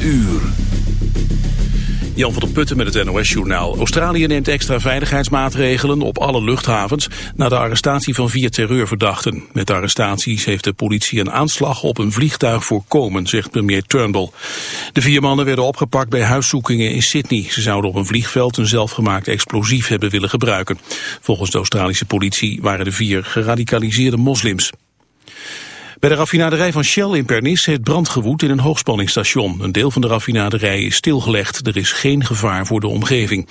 uur. Jan van der Putten met het NOS-journaal. Australië neemt extra veiligheidsmaatregelen op alle luchthavens... na de arrestatie van vier terreurverdachten. Met de arrestaties heeft de politie een aanslag op een vliegtuig voorkomen... zegt premier Turnbull. De vier mannen werden opgepakt bij huiszoekingen in Sydney. Ze zouden op een vliegveld een zelfgemaakt explosief hebben willen gebruiken. Volgens de Australische politie waren de vier geradicaliseerde moslims. Bij de raffinaderij van Shell in Pernis heeft brand gewoed in een hoogspanningsstation. Een deel van de raffinaderij is stilgelegd. Er is geen gevaar voor de omgeving.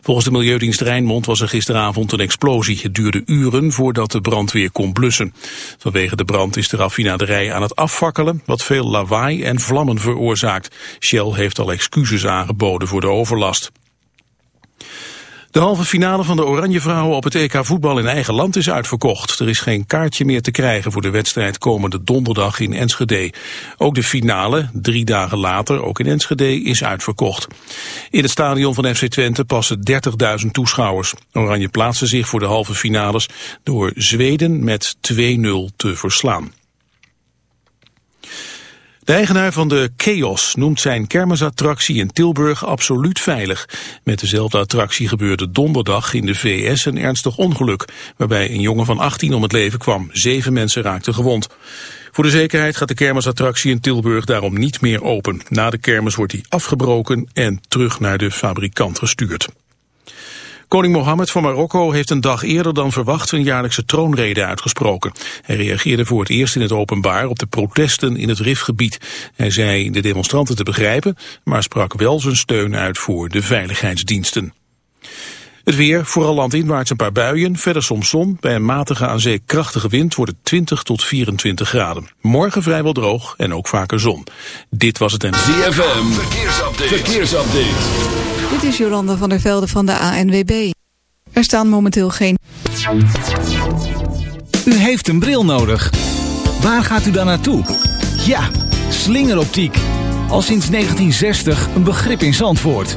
Volgens de Milieudienst Rijnmond was er gisteravond een explosie. Het duurde uren voordat de brand weer kon blussen. Vanwege de brand is de raffinaderij aan het afvakkelen... wat veel lawaai en vlammen veroorzaakt. Shell heeft al excuses aangeboden voor de overlast. De halve finale van de Oranje Vrouwen op het EK voetbal in eigen land is uitverkocht. Er is geen kaartje meer te krijgen voor de wedstrijd komende donderdag in Enschede. Ook de finale, drie dagen later, ook in Enschede, is uitverkocht. In het stadion van FC Twente passen 30.000 toeschouwers. Oranje plaatste zich voor de halve finales door Zweden met 2-0 te verslaan. De eigenaar van de Chaos noemt zijn kermisattractie in Tilburg absoluut veilig. Met dezelfde attractie gebeurde donderdag in de VS een ernstig ongeluk... waarbij een jongen van 18 om het leven kwam. Zeven mensen raakten gewond. Voor de zekerheid gaat de kermisattractie in Tilburg daarom niet meer open. Na de kermis wordt die afgebroken en terug naar de fabrikant gestuurd. Koning Mohammed van Marokko heeft een dag eerder dan verwacht een jaarlijkse troonrede uitgesproken. Hij reageerde voor het eerst in het openbaar op de protesten in het Rifgebied. Hij zei de demonstranten te begrijpen, maar sprak wel zijn steun uit voor de veiligheidsdiensten. Het weer, vooral landinwaarts een paar buien, verder soms zon. Bij een matige aan zee krachtige wind wordt het 20 tot 24 graden. Morgen vrijwel droog en ook vaker zon. Dit was het en... ZFM, verkeersupdate. verkeersupdate. Dit is Jolanda van der Velde van de ANWB. Er staan momenteel geen... U heeft een bril nodig. Waar gaat u dan naartoe? Ja, slingeroptiek. Al sinds 1960 een begrip in Zandvoort.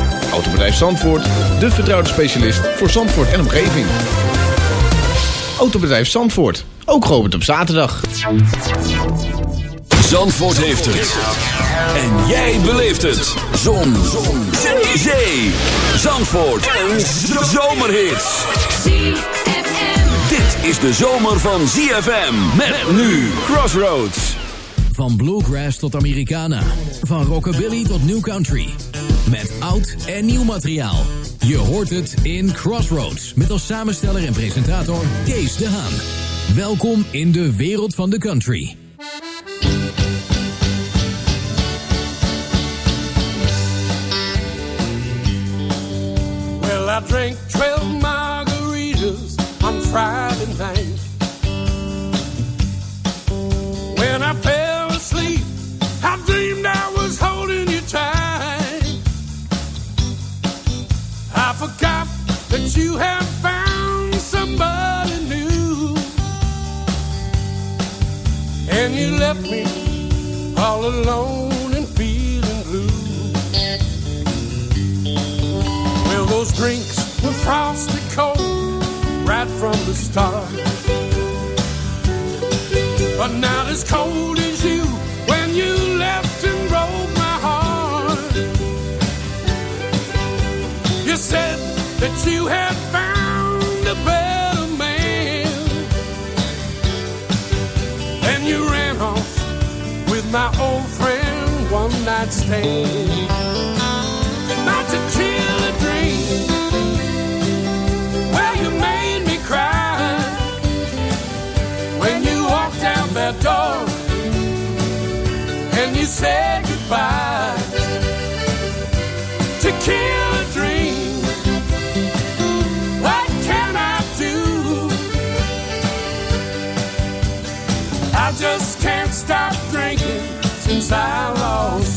Autobedrijf Zandvoort, de vertrouwde specialist voor Zandvoort en omgeving. Autobedrijf Zandvoort, ook geopend op zaterdag. Zandvoort heeft het. En jij beleeft het. Zon. Zon. Zee. Zandvoort. Een zomerhit. Dit is de zomer van ZFM. Met nu Crossroads. Van bluegrass tot Americana. Van rockabilly tot new country. Met oud en nieuw materiaal. Je hoort het in Crossroads. Met als samensteller en presentator Kees de Haan. Welkom in de wereld van de country. Well, I drank 12 margaritas on Friday night. You had found somebody new. And you left me all alone and feeling blue. Well, those drinks were frosty cold right from the start. But not as cold as you when you left and that you had found a better man. And you ran off with my old friend one night stand. To kill a dream. Well, you made me cry when you walked out that door and you said goodbye. Just can't stop drinking since I lost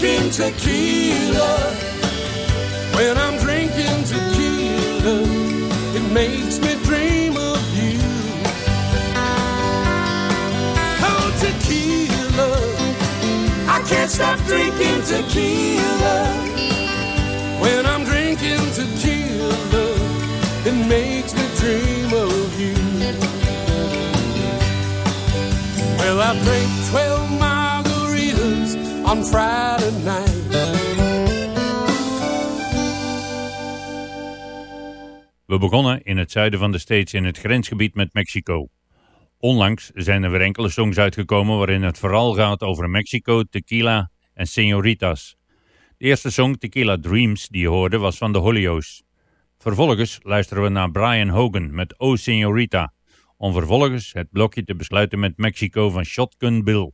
drinking tequila. When I'm drinking tequila, it makes me dream of you. Oh, tequila. I can't stop drinking tequila. When I'm drinking tequila, it makes me dream of you. Well, I drank 12 margaritas Friday night. We begonnen in het zuiden van de States in het grensgebied met Mexico. Onlangs zijn er weer enkele songs uitgekomen waarin het vooral gaat over Mexico, tequila en senoritas. De eerste song, Tequila Dreams, die je hoorde, was van de Hollyo's. Vervolgens luisteren we naar Brian Hogan met Oh Senorita, om vervolgens het blokje te besluiten met Mexico van Shotgun Bill.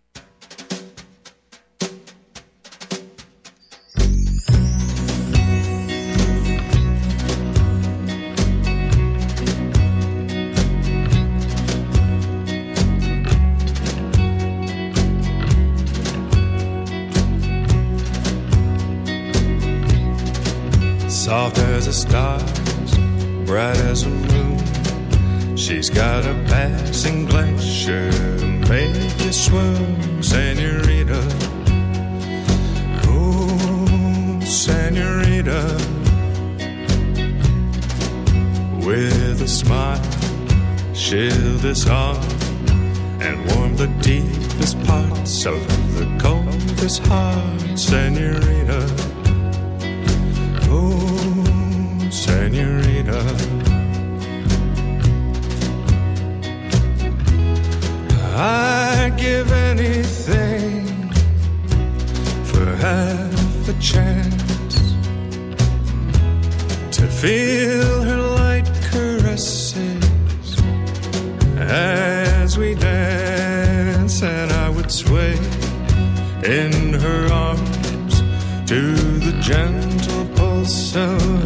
Bright as a moon. She's got a passing glance, sure to make you swoon, Senorita. Oh, Senorita. With a smile, she'll disarm and warm the deepest parts of the coldest heart, Senorita. Oh, Senorita. I'd give anything for half a chance to feel her light caresses as we dance, and I would sway in her arms to the gentle pulse of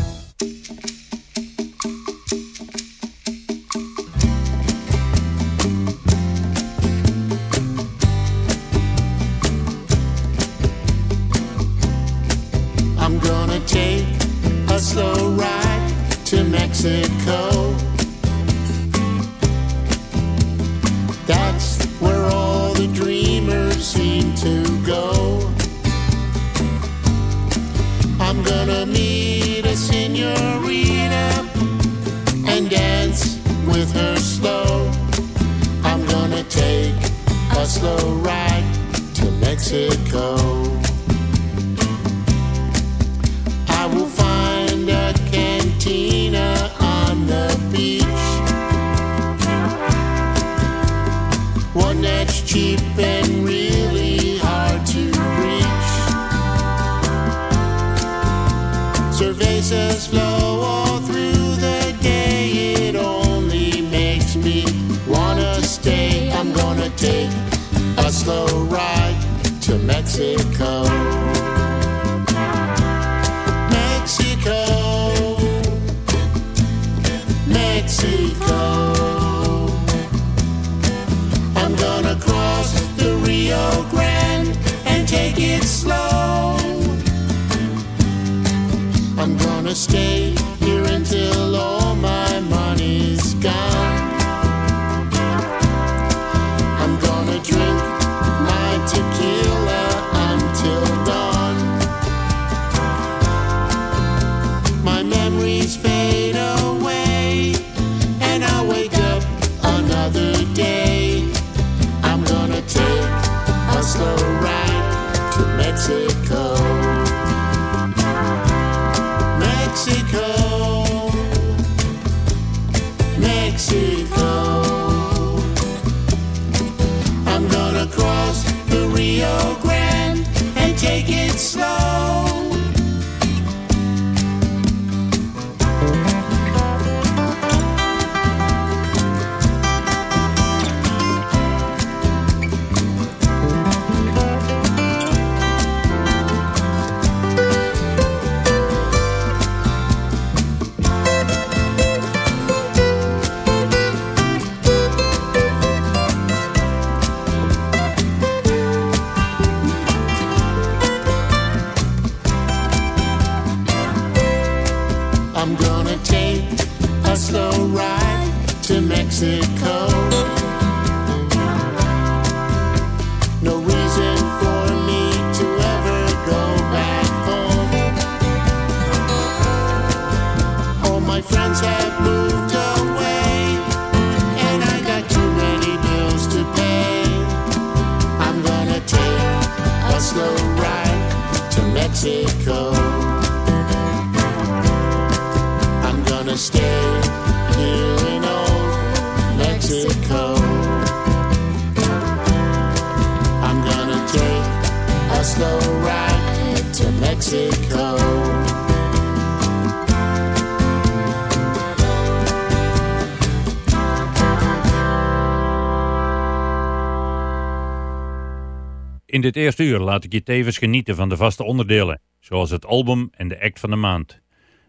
In dit eerste uur laat ik je tevens genieten van de vaste onderdelen, zoals het album en de act van de maand.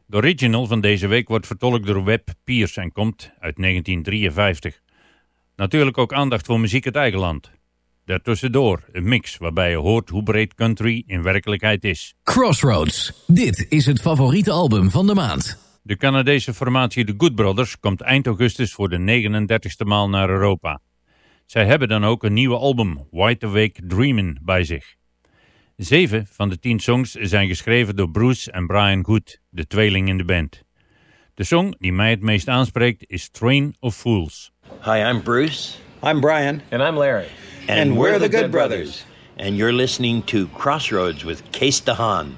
De original van deze week wordt vertolkt door Webb Pierce en komt uit 1953. Natuurlijk ook aandacht voor muziek uit eigen land. Daartussendoor een mix waarbij je hoort hoe breed country in werkelijkheid is. Crossroads, dit is het favoriete album van de maand. De Canadese formatie The Good Brothers komt eind augustus voor de 39e maal naar Europa. Zij hebben dan ook een nieuwe album, Wide Awake Dreamin', bij zich. Zeven van de tien songs zijn geschreven door Bruce en Brian Good, de tweeling in de band. De song die mij het meest aanspreekt is Train of Fools. Hi, I'm Bruce. I'm Brian. And I'm Larry. And, And we're, we're the the Good Good Brothers. And you're listening to Crossroads with Case DeHaan.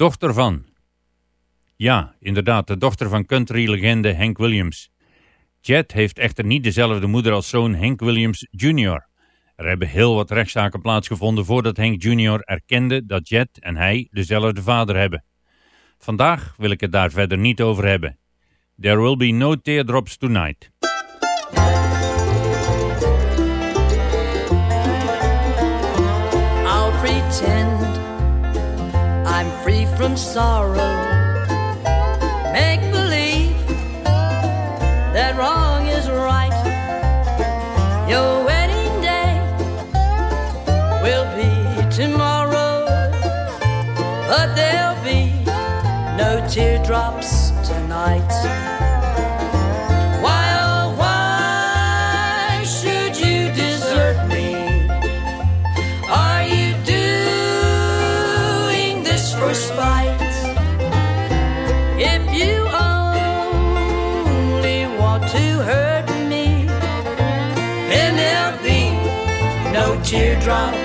Dochter van. Ja, inderdaad, de dochter van country-legende Hank Williams. Jet heeft echter niet dezelfde moeder als zoon Hank Williams Jr. Er hebben heel wat rechtszaken plaatsgevonden voordat Hank Jr. erkende dat Jet en hij dezelfde vader hebben. Vandaag wil ik het daar verder niet over hebben. There will be no teardrops tonight. sorrow. Make believe that wrong is right. Your wedding day will be tomorrow, but there'll be no teardrops tonight. No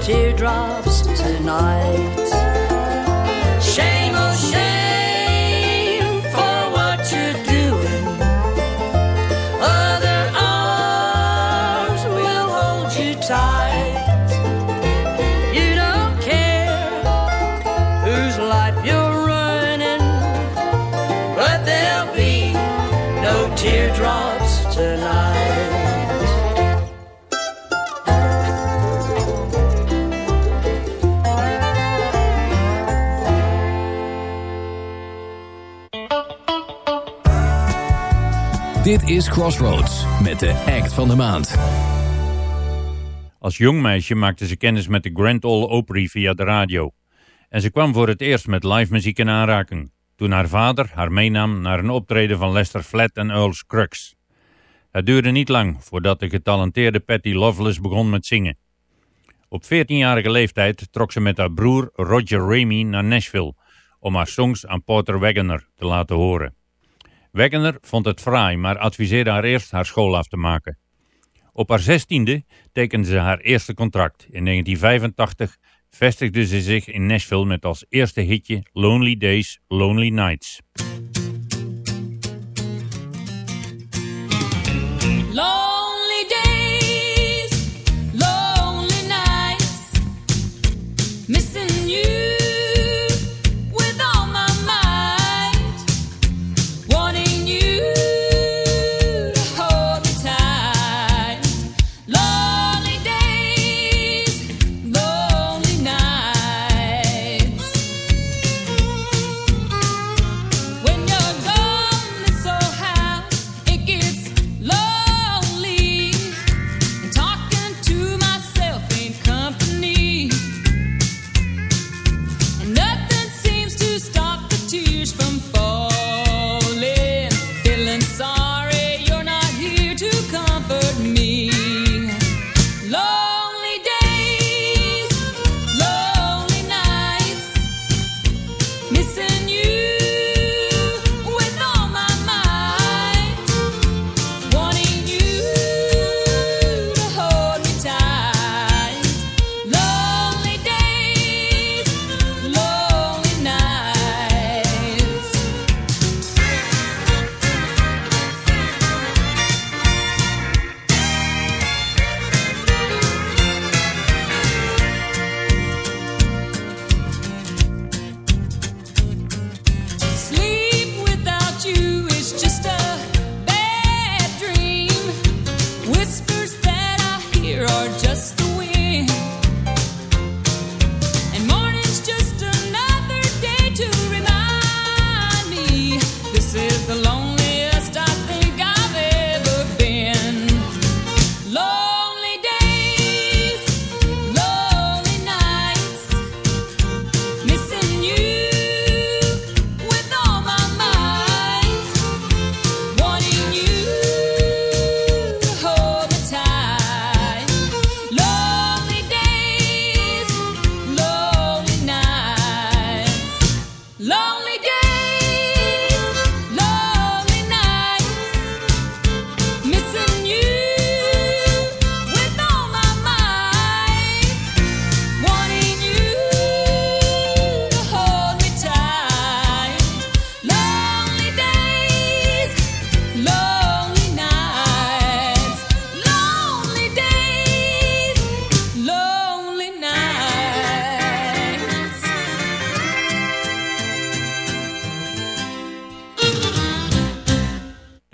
teardrops tonight. Shame, oh shame for what you're doing. Other arms will hold you tight. Dit is Crossroads met de act van de maand. Als jong meisje maakte ze kennis met de Grand Ole Opry via de radio. En ze kwam voor het eerst met live muziek in aanraking, toen haar vader haar meenam naar een optreden van Lester Flatt en Earl Scruggs. Het duurde niet lang voordat de getalenteerde Patty Loveless begon met zingen. Op 14-jarige leeftijd trok ze met haar broer Roger Ramey naar Nashville om haar songs aan Porter Wagoner te laten horen. Wagoner vond het fraai, maar adviseerde haar eerst haar school af te maken. Op haar zestiende tekende ze haar eerste contract. In 1985 vestigde ze zich in Nashville met als eerste hitje Lonely Days, Lonely Nights. some fun.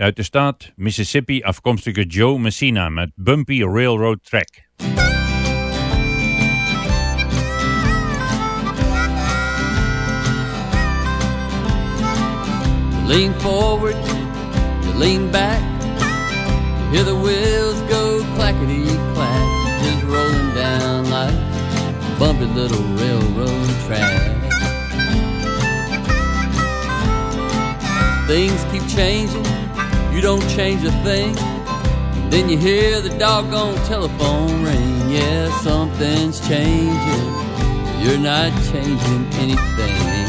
Uit de staat Mississippi afkomstige Joe Messina met Bumpy Railroad Track. lean forward, you lean back, you hear the wheels go clackety clack, just rolling down like a bumpy little railroad track. Things keep changing, you don't change a thing. Then you hear the doggone telephone ring. Yeah, something's changing. You're not changing anything.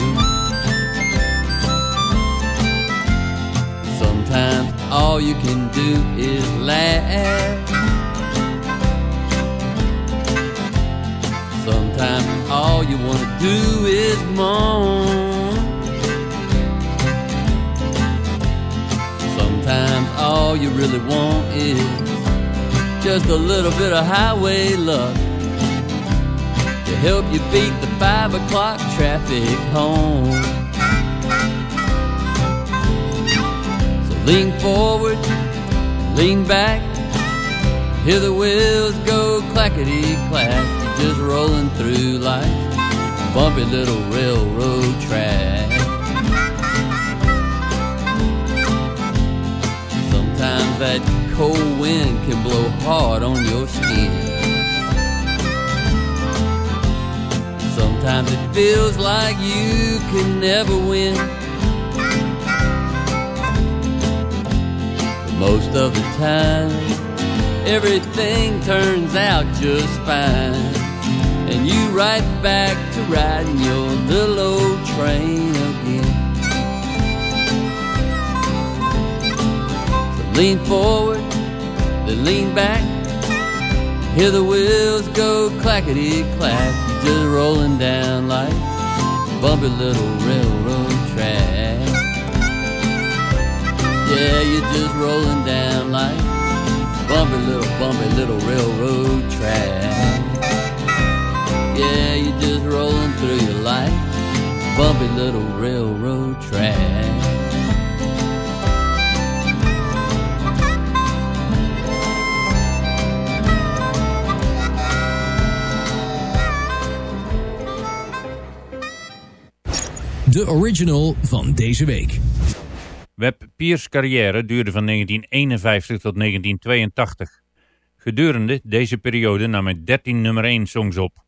Sometimes all you can do is laugh. Sometimes all you want to do is moan. Sometimes all you really want is just a little bit of highway luck to help you beat the five o'clock traffic home. So lean forward, lean back, hear the wheels go clackety clack, just rolling through like a bumpy little railroad track. That cold wind can blow hard on your skin. Sometimes it feels like you can never win. But Most of the time, everything turns out just fine. And you right back to riding your little old train lean forward, then lean back. Hear the wheels go clackety clack, just rolling down like a bumpy little railroad track. Yeah, you're just rolling down like bumpy little, bumpy little railroad track. Yeah, you're just rolling through your life, bumpy little railroad track. De original van deze week. Webb Pierce' carrière duurde van 1951 tot 1982. Gedurende deze periode nam hij 13 nummer 1 songs op.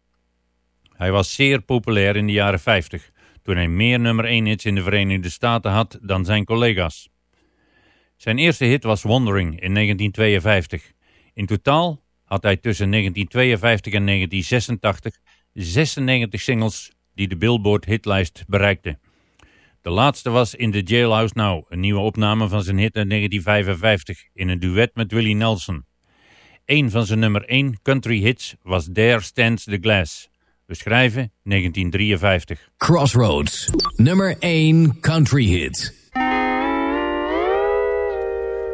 Hij was zeer populair in de jaren 50, toen hij meer nummer 1 hits in de Verenigde Staten had dan zijn collega's. Zijn eerste hit was Wandering in 1952. In totaal had hij tussen 1952 en 1986 96 singles die de Billboard hitlijst bereikten. De laatste was In the Jailhouse Now, een nieuwe opname van zijn hit uit 1955 in een duet met Willie Nelson. Een van zijn nummer 1 country hits was There Stands the Glass. We schrijven 1953. Crossroads, nummer 1 country hit.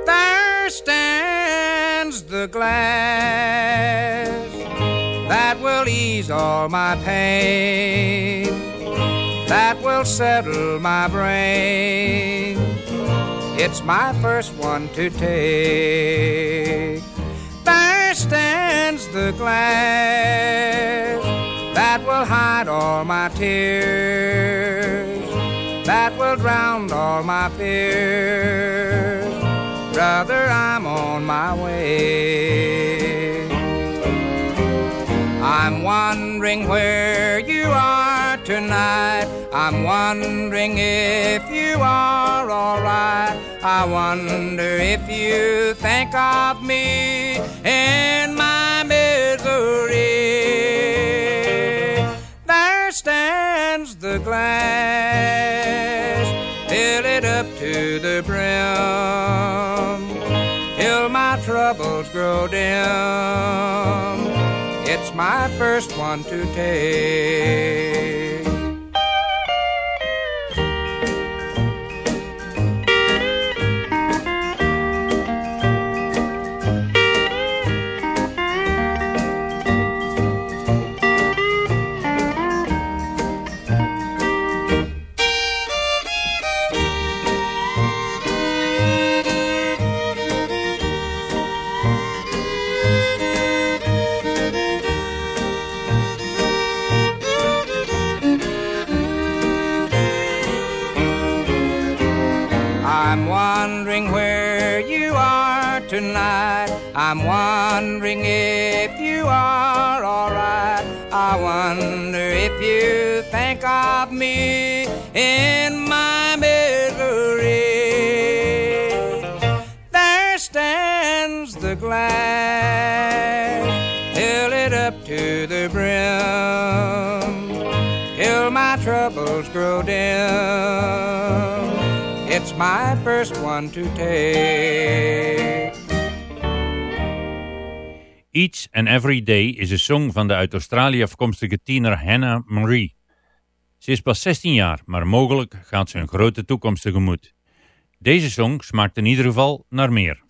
There stands the glass that will ease all my pain. that will settle my brain. It's my first one to take. There stands the glass that will hide all my tears, that will drown all my fears. Brother, I'm on my way. I'm wondering where you are tonight. I'm wondering if you are alright. I wonder if you think of me in my misery. There stands the glass, fill it up to the brim, till my troubles grow dim. It's my first one to take. Of me in my misery. There stands the glass, fill it up to the brim, till my troubles grow dim. It's my first one to take. Each and Every Day is een song van de uit Australië afkomstige tiener Hannah Marie. Ze is pas 16 jaar, maar mogelijk gaat ze een grote toekomst tegemoet. Deze song smaakt in ieder geval naar meer.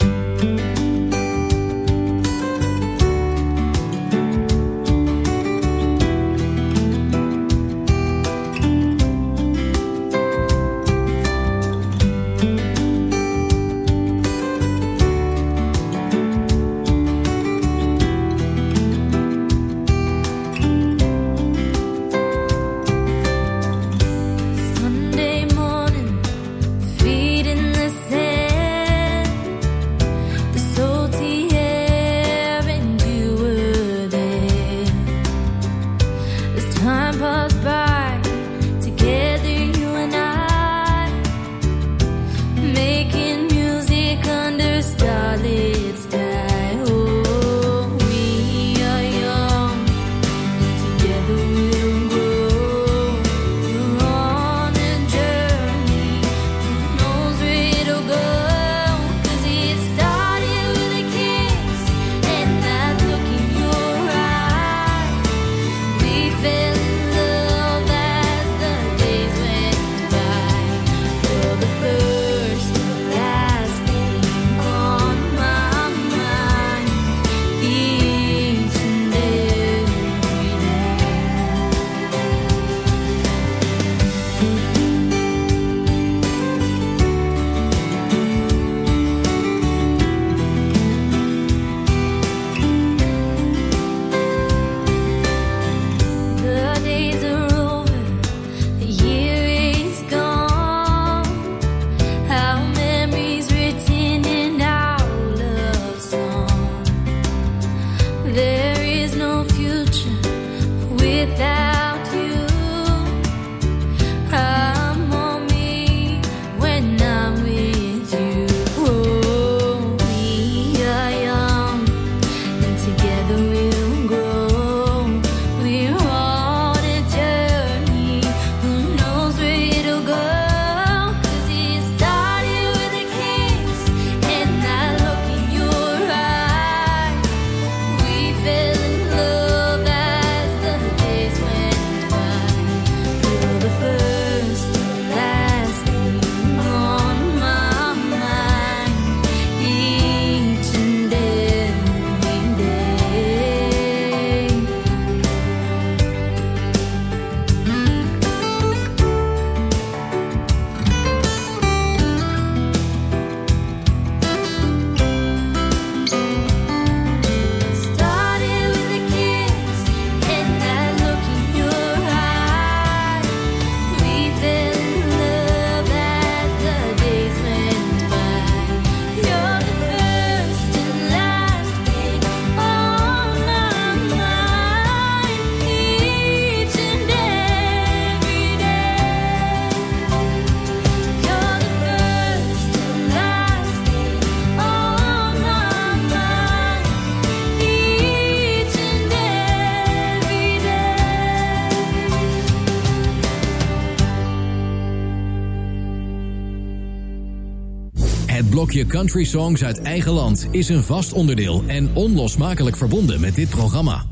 Blokje Country Songs uit eigen land is een vast onderdeel en onlosmakelijk verbonden met dit programma.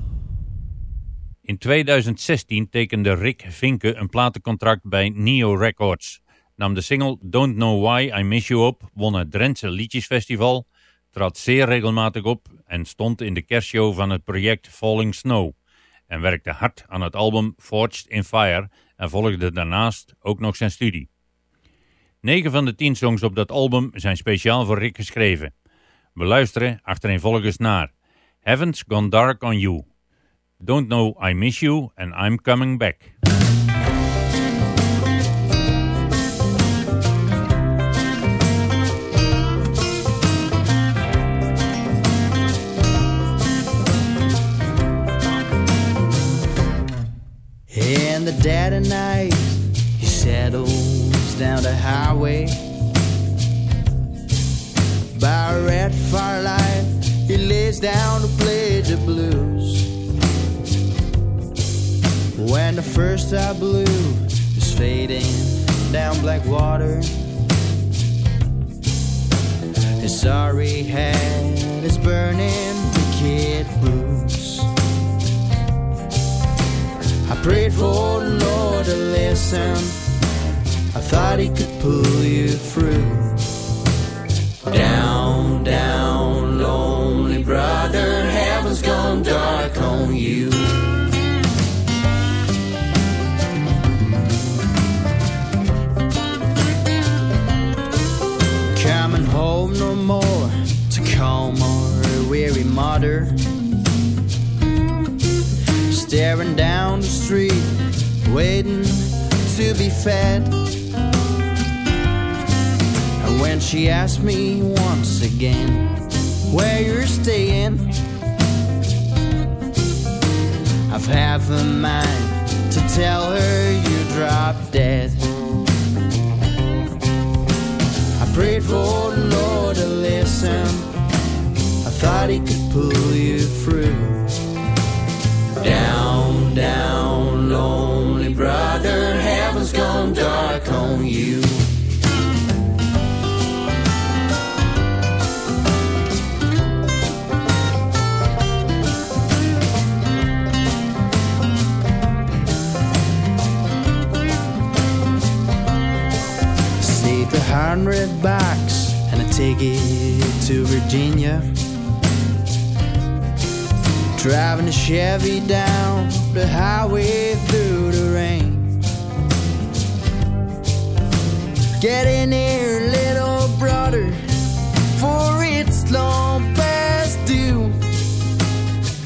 In 2016 tekende Rick Vinke een platencontract bij Neo Records, nam de single Don't Know Why I Miss You op, won het Drentse Liedjesfestival, trad zeer regelmatig op en stond in de kerstshow van het project Falling Snow en werkte hard aan het album Forged in Fire en volgde daarnaast ook nog zijn studie. 9 van de 10 songs op dat album zijn speciaal voor Rick geschreven. We luisteren achtereenvolgens naar Heaven's Gone Dark on You, Don't Know I Miss You and I'm Coming Back. In the dead of night, you said, down the highway. By a red firelight, he lays down to play the blues. When the first eye blue is fading down black water, his sorry head is burning the kid blues. I prayed for the Lord to listen. I thought he could pull you through. Down, down, lonely brother, heaven's gone dark on you. Coming home no more to calm our weary mother. Staring down the street, waiting to be fed. When she asked me once again where you're staying, I've half a mind to tell her you dropped dead. I prayed for the Lord to listen. I thought he could pull you through. Down, down, lonely brother, heaven's gone dark on you. A ticket to Virginia. Driving a Chevy down the highway through the rain. Get in here, little brother, for it's long past due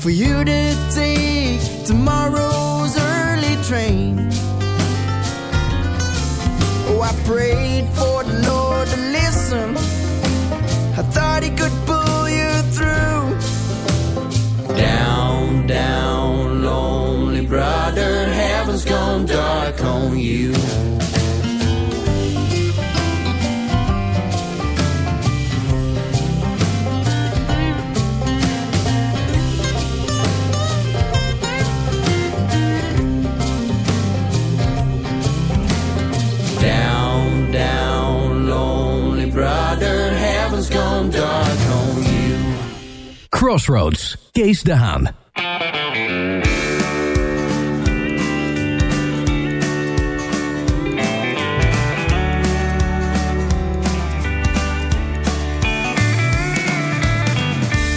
for you to take tomorrow's early train. Oh, I prayed for the Lord to listen. Thought He could pull you through. Down, down, lonely brother, heaven's gone dark on you. Crossroads, Kees de Haan.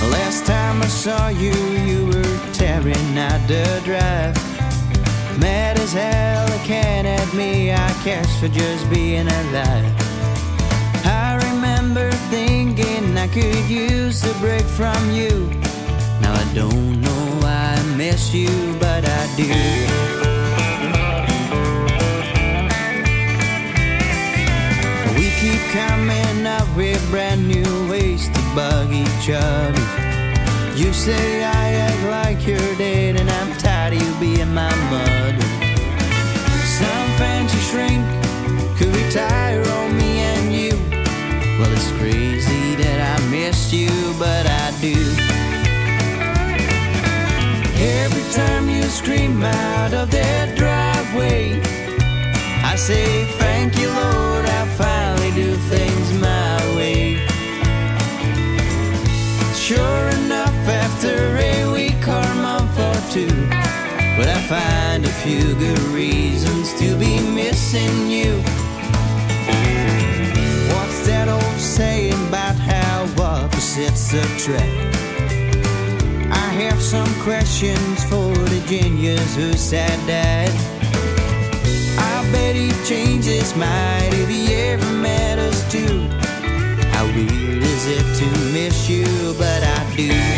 Last time I saw you, you were tearing out the drive. Mad as hell, looking at me, I guess for just being alive. I remember thinking I could use a break from you. Now I don't know why I miss you, but I do. We keep coming up with brand new ways to bug each other. You say I act like you're dead, and I'm tired of you being my mother. Some fancy shrink could retire on crazy that I missed you, but I do. Every time you scream out of that driveway, I say, Thank you, Lord, I finally do things my way. Sure enough, after a week or month or two, well, I find a few good reasons to be missing you. Saying about how opposites attract? I have some questions for the genius who said that. I bet he changed his mind if he ever met us too. How weird is it to miss you, but I do.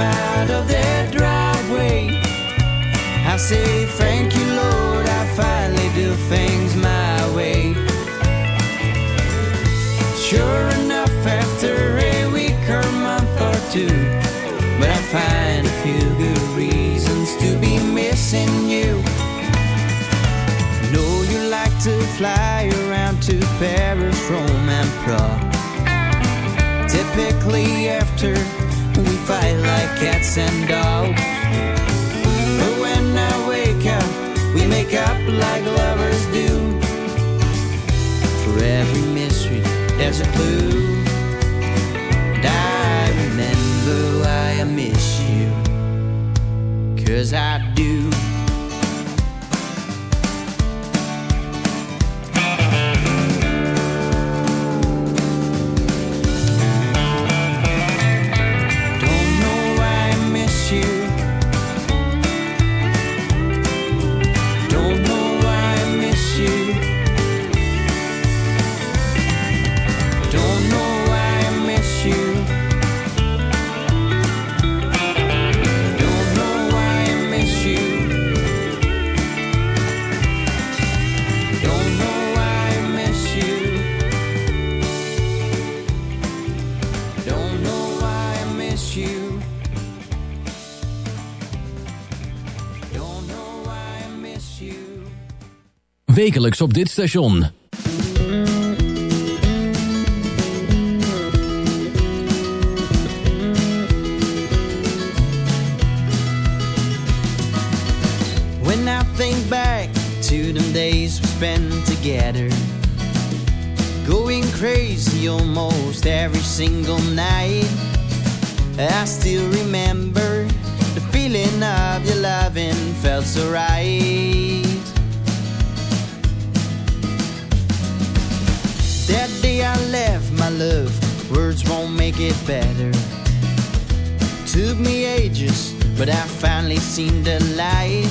Out of their driveway. I say, Thank you, Lord, I finally do things my way. Sure enough, after a week or month or two, but I find a few good reasons to be missing you. Know you like to fly around to Paris, Rome, and Prague. Typically, after fight like cats and dogs. But when I wake up, we make up like lovers do. For every mystery, there's a clue. And I remember why I miss you. Cause I do. Wekelijks op dit station. When I think back to them days we spent together, going crazy almost every single night, I still remember the feeling of your loving felt so right. Love, words won't make it better. Took me ages, but I finally seen the light.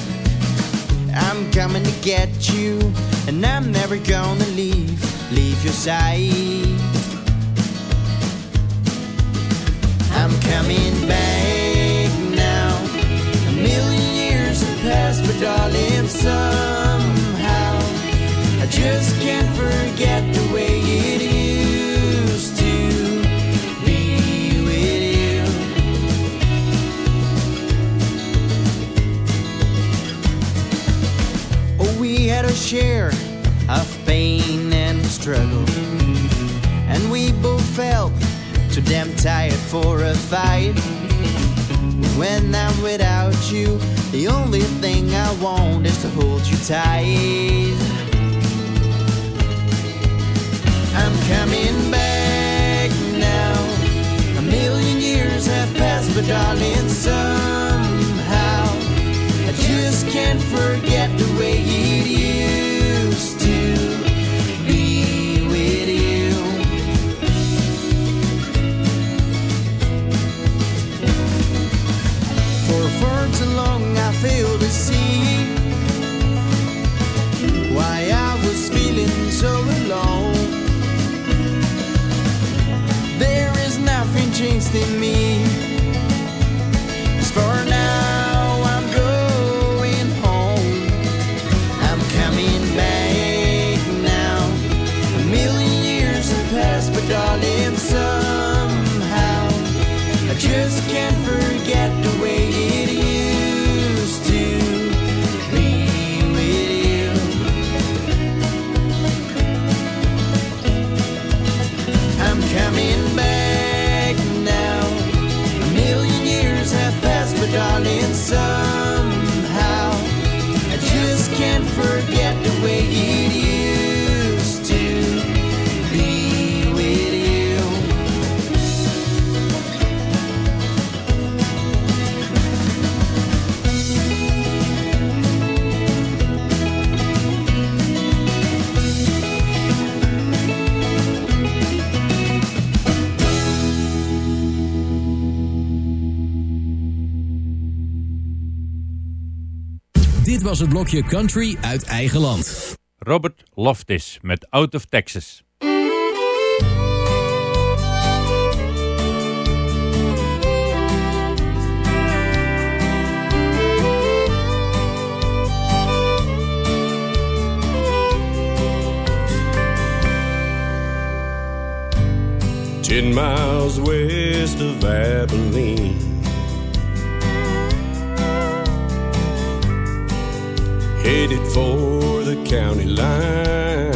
I'm coming to get you, and I'm never gonna leave, leave your side. I'm coming back now. A million years have passed, but darling, somehow I just can't forget the way it used share of pain and struggle, and we both felt too damn tired for a fight. When I'm without you, the only thing I want is to hold you tight. I'm coming back now. A million years have passed, but darling, somehow I just can't forget changed in me. was het blokje country uit eigen land. Robert Loftis met Out of Texas. Ten miles west of Abilene Headed for the county line.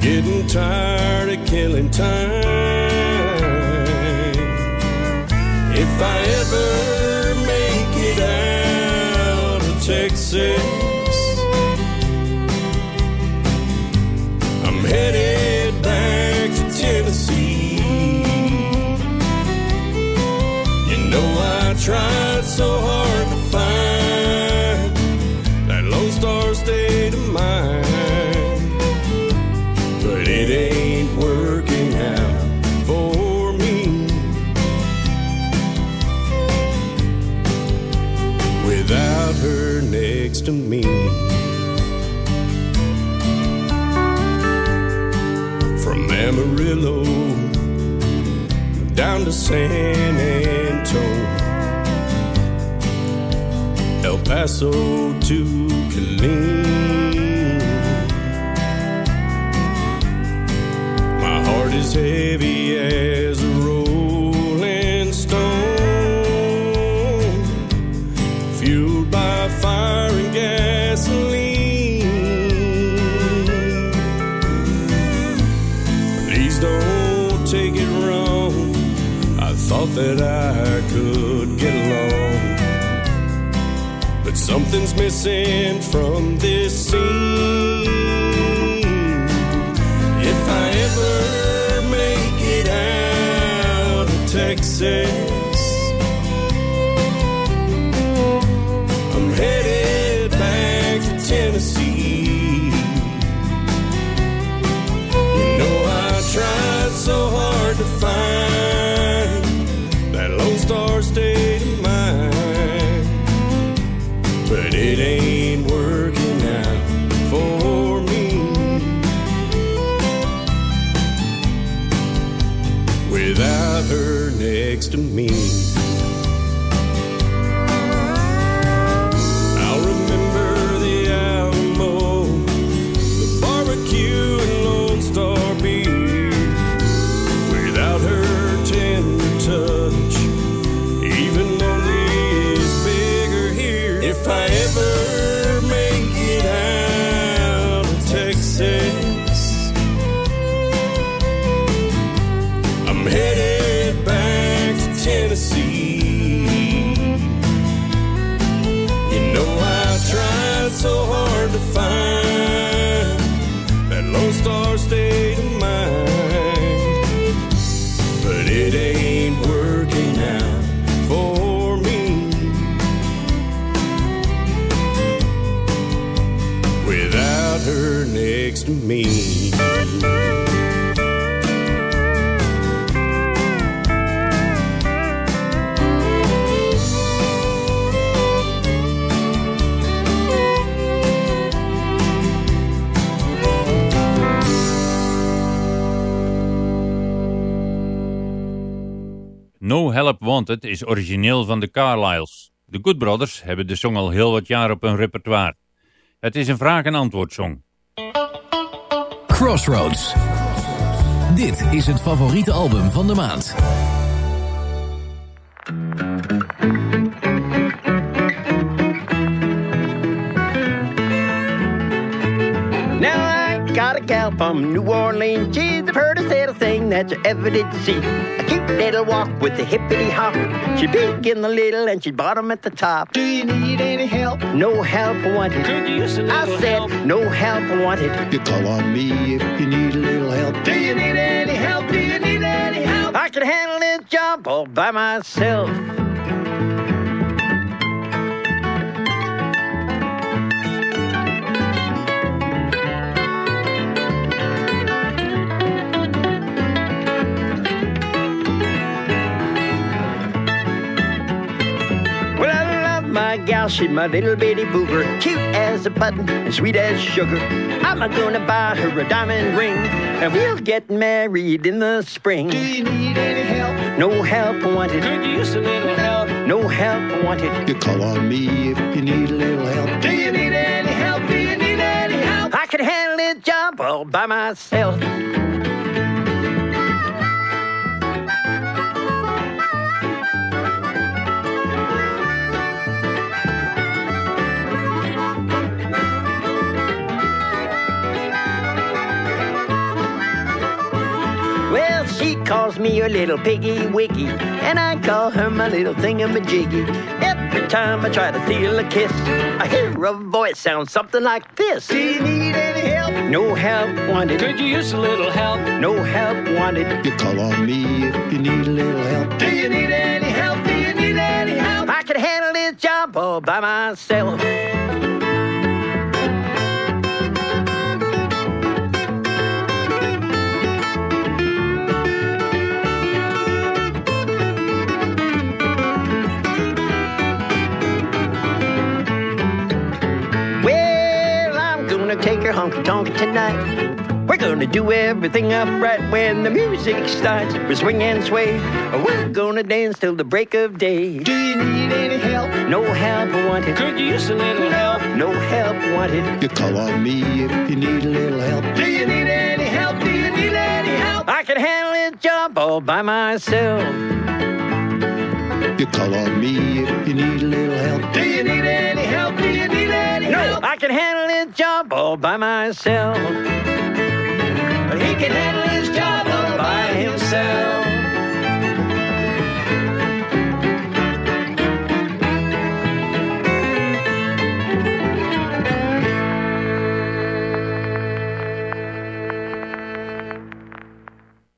Getting tired of killing time. San Antonio, El Paso to Killeen. Missing from this scene. Her next to me. No Help Wanted is origineel van de Carlyles. De Good Brothers hebben de song al heel wat jaar op hun repertoire. Het is een vraag- en antwoord song. Crossroads. Dit is het favoriete album van de maand. Got a gal from New Orleans. She's the prettiest little thing that you ever did see. A cute little walk with a hippity hop. She big in the little and she bottom at the top. Do you need any help? No help wanted. Could you use a little I said help? no help wanted. You call on me if you need a little help. Do you need any help? Do you need any help? I can handle this job all by myself. Gal, she's my little bitty booger, cute as a button and sweet as sugar. I'm gonna buy her a diamond ring, and we'll get married in the spring. Do you need any help? No help wanted. Could you use a little help? No help wanted. You call on me if you need a little help. Do you need any help? Do you need any help? I can handle this job all by myself. Calls me her little piggy wiggy, and I call her my little thingamajiggy. Every time I try to steal a kiss, I hear a voice sound something like this. Do you need any help? No help wanted. Could you use a little help? No help wanted. You call on me if you need a little help. Do you need any help? Do you need any help? I can handle this job all by myself. Gonna take her honky tonk tonight. We're gonna do everything upright when the music starts. We swing and sway. We're gonna dance till the break of day. Do you need any help? No help wanted. Could you use a little help? No help wanted. You call on me if you need a little help. Do you need any help? Do you need any help? I can handle this job all by myself. You call on me if you need a little help. Do you need any help? I can handle this job all by myself. But he can handle his job all by himself.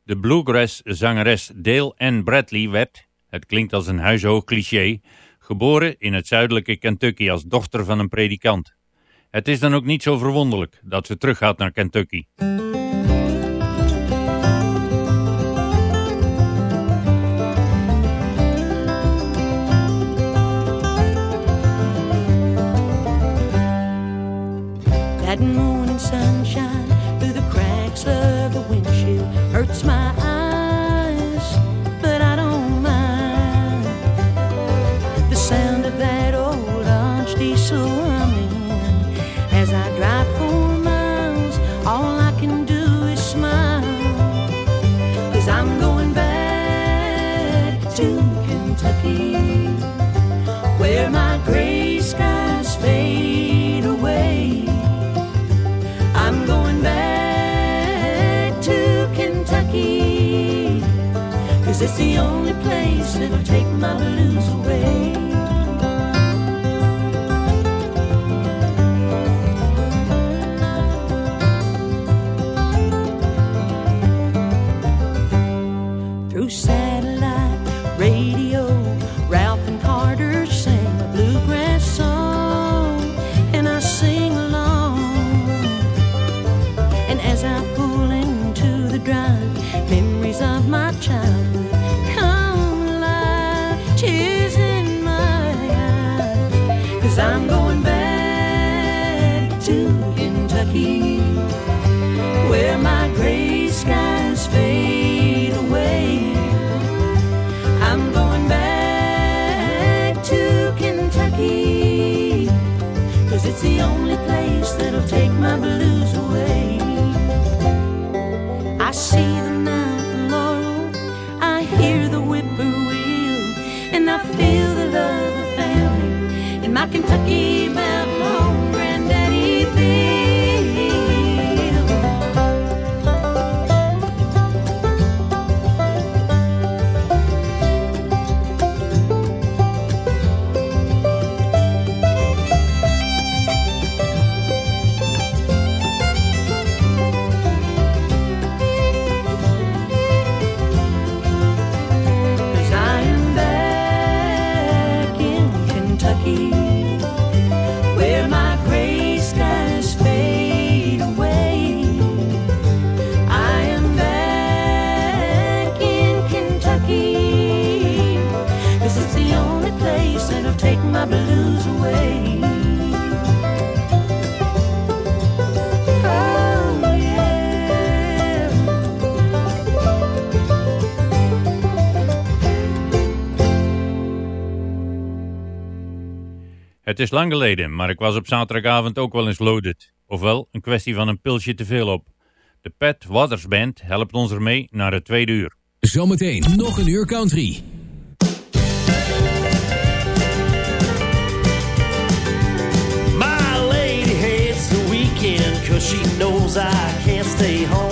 De bluegrass-zangeres Dale Ann Bradley werd, het klinkt als een huishoog cliché, geboren in het zuidelijke Kentucky als dochter van een predikant. Het is dan ook niet zo verwonderlijk dat ze teruggaat naar Kentucky. That'll take my blues feel the love of family in my Kentucky mountain Het is lang geleden, maar ik was op zaterdagavond ook wel eens loaded. Ofwel, een kwestie van een pilsje te veel op. De Pat Waters Band helpt ons ermee naar het tweede uur. Zometeen nog een uur country. My lady hates the weekend she knows I can't stay home